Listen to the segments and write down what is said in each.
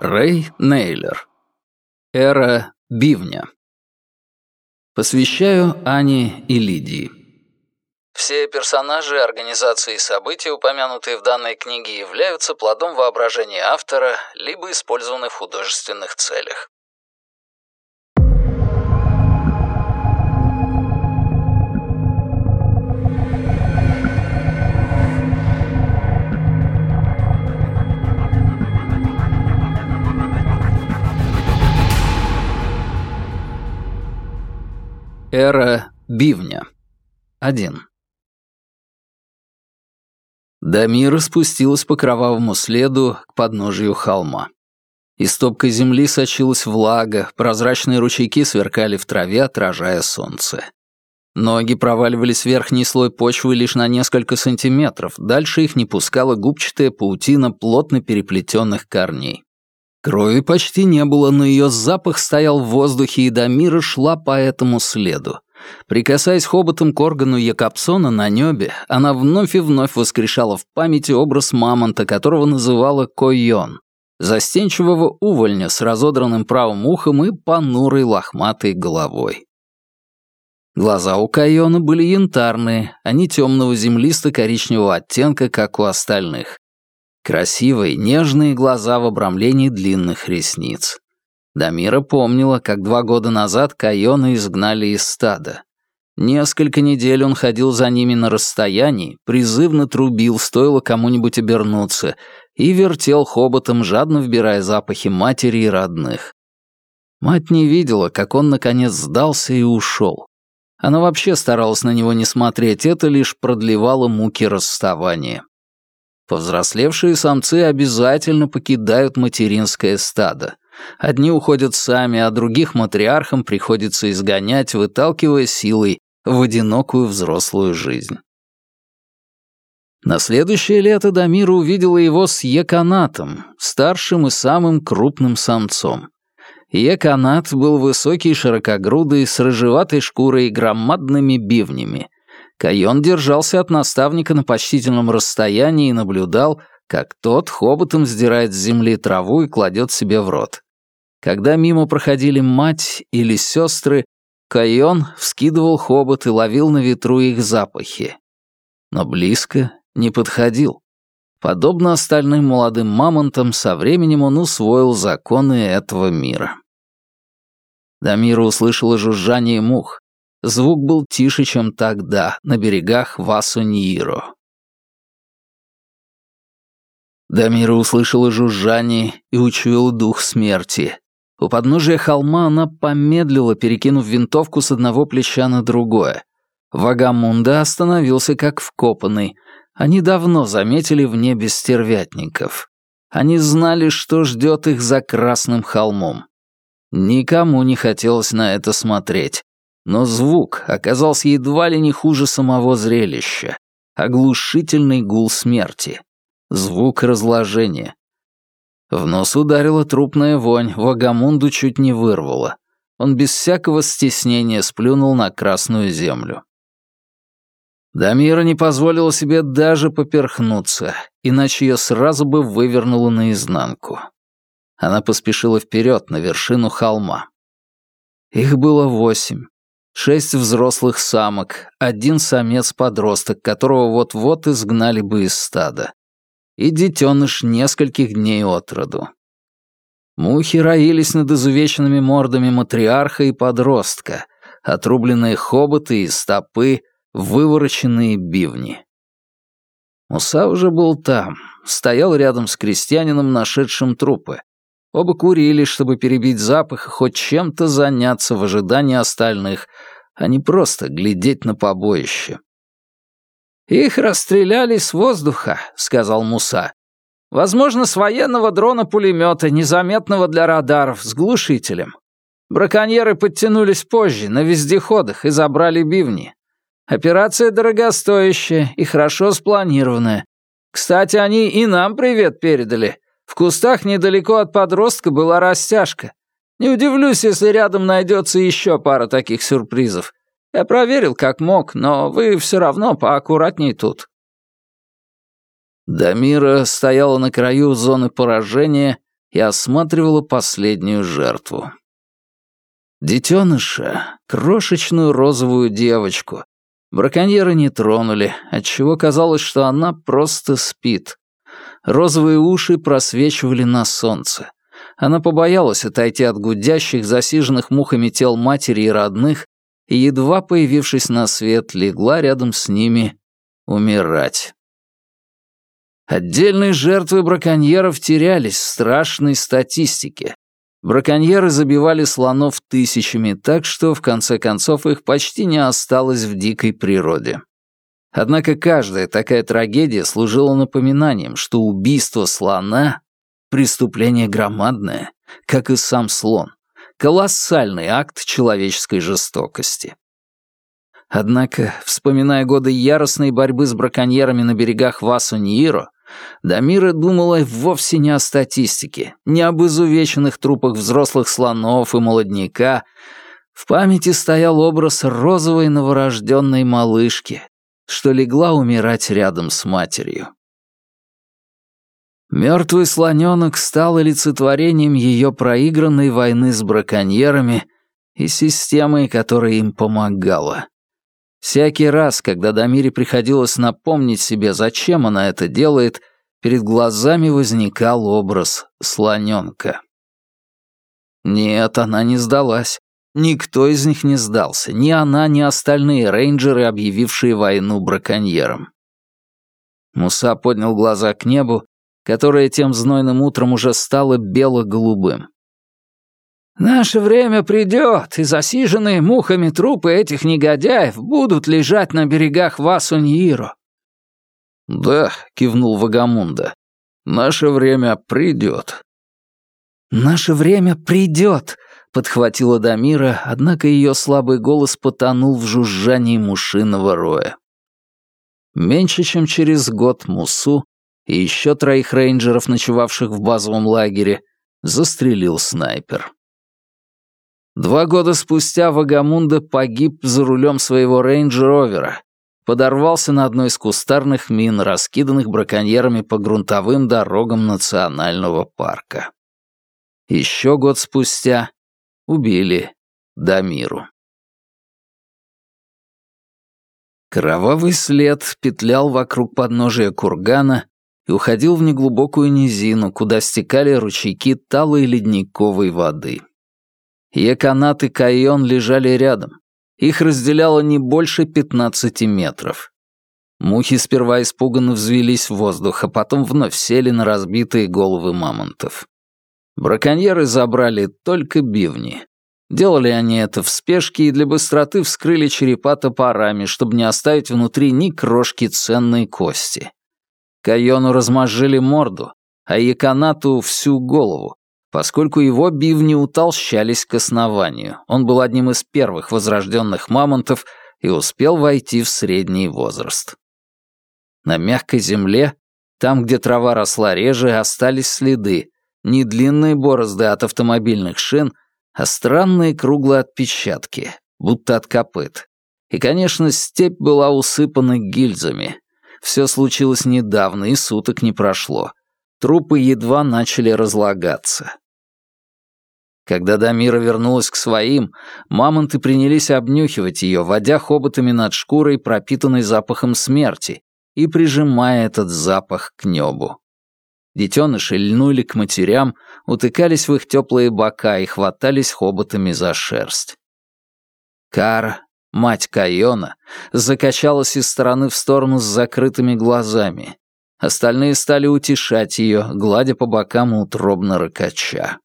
Рэй Нейлер. Эра бивня. Посвящаю Ане и Лидии. Все персонажи, организации и события, упомянутые в данной книге, являются плодом воображения автора, либо использованы в художественных целях. Эра бивня. 1. Дамира спустилась по кровавому следу к подножию холма. Из топкой земли сочилась влага, прозрачные ручейки сверкали в траве, отражая солнце. Ноги проваливались в верхний слой почвы лишь на несколько сантиметров, дальше их не пускала губчатая паутина плотно переплетенных корней. Крови почти не было, но ее запах стоял в воздухе, и Дамира шла по этому следу. Прикасаясь хоботом к органу Якобсона на небе, она вновь и вновь воскрешала в памяти образ мамонта, которого называла Койон, застенчивого увольня с разодранным правым ухом и понурой лохматой головой. Глаза у Кайона были янтарные, они темного землисто-коричневого оттенка, как у остальных. Красивые, нежные глаза в обрамлении длинных ресниц. Дамира помнила, как два года назад Кайона изгнали из стада. Несколько недель он ходил за ними на расстоянии, призывно трубил, стоило кому-нибудь обернуться, и вертел хоботом, жадно вбирая запахи матери и родных. Мать не видела, как он наконец сдался и ушел. Она вообще старалась на него не смотреть, это лишь продлевало муки расставания. Повзрослевшие самцы обязательно покидают материнское стадо. Одни уходят сами, а других матриархам приходится изгонять, выталкивая силой в одинокую взрослую жизнь. На следующее лето Дамира увидела его с Еканатом, старшим и самым крупным самцом. Еканат был высокий, широкогрудый, с рыжеватой шкурой и громадными бивнями — Кайон держался от наставника на почтительном расстоянии и наблюдал, как тот хоботом сдирает с земли траву и кладет себе в рот. Когда мимо проходили мать или сестры, Кайон вскидывал хобот и ловил на ветру их запахи. Но близко не подходил. Подобно остальным молодым мамонтам, со временем он усвоил законы этого мира. Дамира услышала жужжание мух. Звук был тише, чем тогда, на берегах Васуньиро. Дамира услышала жужжание и учуяла дух смерти. У подножия холма она помедлила, перекинув винтовку с одного плеча на другое. Вагамунда остановился как вкопанный. Они давно заметили в небе стервятников. Они знали, что ждет их за Красным холмом. Никому не хотелось на это смотреть. Но звук оказался едва ли не хуже самого зрелища. Оглушительный гул смерти. Звук разложения. В нос ударила трупная вонь, Вагамунду чуть не вырвало. Он без всякого стеснения сплюнул на красную землю. Дамира не позволила себе даже поперхнуться, иначе ее сразу бы вывернуло наизнанку. Она поспешила вперед на вершину холма. Их было восемь шесть взрослых самок, один самец-подросток, которого вот-вот изгнали бы из стада, и детеныш нескольких дней от роду. Мухи роились над изувеченными мордами матриарха и подростка, отрубленные хоботы и стопы, вывороченные бивни. Муса уже был там, стоял рядом с крестьянином, нашедшим трупы. Оба курили, чтобы перебить запах и хоть чем-то заняться в ожидании остальных, а не просто глядеть на побоище. «Их расстреляли с воздуха», — сказал Муса. «Возможно, с военного дрона-пулемета, незаметного для радаров, с глушителем. Браконьеры подтянулись позже, на вездеходах, и забрали бивни. Операция дорогостоящая и хорошо спланированная. Кстати, они и нам привет передали. В кустах недалеко от подростка была растяжка. Не удивлюсь, если рядом найдется еще пара таких сюрпризов. Я проверил как мог, но вы все равно поаккуратней тут». Дамира стояла на краю зоны поражения и осматривала последнюю жертву. Детеныша, крошечную розовую девочку, браконьеры не тронули, отчего казалось, что она просто спит. Розовые уши просвечивали на солнце. Она побоялась отойти от гудящих, засиженных мухами тел матери и родных, и, едва появившись на свет, легла рядом с ними умирать. Отдельные жертвы браконьеров терялись в страшной статистике. Браконьеры забивали слонов тысячами, так что, в конце концов, их почти не осталось в дикой природе. Однако каждая такая трагедия служила напоминанием, что убийство слона — преступление громадное, как и сам слон, колоссальный акт человеческой жестокости. Однако, вспоминая годы яростной борьбы с браконьерами на берегах Васу-Нииро, Дамира думала вовсе не о статистике, не об изувеченных трупах взрослых слонов и молодняка. В памяти стоял образ розовой новорожденной малышки, что легла умирать рядом с матерью. Мертвый слоненок стал олицетворением ее проигранной войны с браконьерами и системой, которая им помогала. Всякий раз, когда Дамире приходилось напомнить себе, зачем она это делает, перед глазами возникал образ слоненка. Нет, она не сдалась. Никто из них не сдался, ни она, ни остальные рейнджеры, объявившие войну браконьерам. Муса поднял глаза к небу, которое тем знойным утром уже стало бело-голубым. Наше время придет, и засиженные мухами трупы этих негодяев будут лежать на берегах Васуньиро. «Да», — кивнул Вагамунда, — «наше время придет». «Наше время придет», — подхватила Дамира, однако ее слабый голос потонул в жужжании мушиного роя. Меньше чем через год Мусу и еще троих рейнджеров, ночевавших в базовом лагере, застрелил снайпер. Два года спустя Вагамунда погиб за рулем своего рейндж-ровера, подорвался на одной из кустарных мин, раскиданных браконьерами по грунтовым дорогам национального парка. Еще год спустя убили Дамиру. Кровавый след петлял вокруг подножия кургана и уходил в неглубокую низину, куда стекали ручейки талой ледниковой воды. Яконат и Кайон лежали рядом. Их разделяло не больше 15 метров. Мухи сперва испуганно взвелись в воздух, а потом вновь сели на разбитые головы мамонтов. Браконьеры забрали только бивни. Делали они это в спешке и для быстроты вскрыли черепа топорами, чтобы не оставить внутри ни крошки ценной кости. Кайону размозжили морду, а Яконату всю голову, поскольку его бивни утолщались к основанию. Он был одним из первых возрожденных мамонтов и успел войти в средний возраст. На мягкой земле, там, где трава росла реже, остались следы, не длинные борозды от автомобильных шин, а странные круглые отпечатки, будто от копыт. И, конечно, степь была усыпана гильзами. Все случилось недавно, и суток не прошло. Трупы едва начали разлагаться. Когда Дамира вернулась к своим, мамонты принялись обнюхивать ее, водя хоботами над шкурой, пропитанной запахом смерти, и прижимая этот запах к небу. Детеныши льнули к матерям, утыкались в их теплые бока и хватались хоботами за шерсть. Кара, мать Кайона, закачалась из стороны в сторону с закрытыми глазами. Остальные стали утешать ее, гладя по бокам утробно ракача.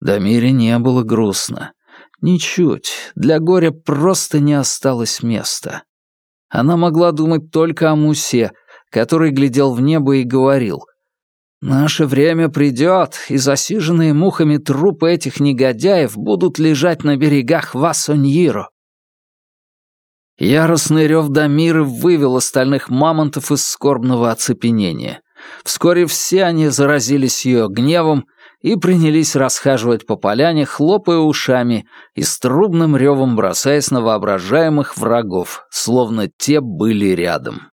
Дамире не было грустно. Ничуть, для горя просто не осталось места. Она могла думать только о Мусе, который глядел в небо и говорил «Наше время придет, и засиженные мухами трупы этих негодяев будут лежать на берегах Васоньиро». Яростный рев Дамиры вывел остальных мамонтов из скорбного оцепенения. Вскоре все они заразились ее гневом и принялись расхаживать по поляне, хлопая ушами и с трубным ревом бросаясь на воображаемых врагов, словно те были рядом.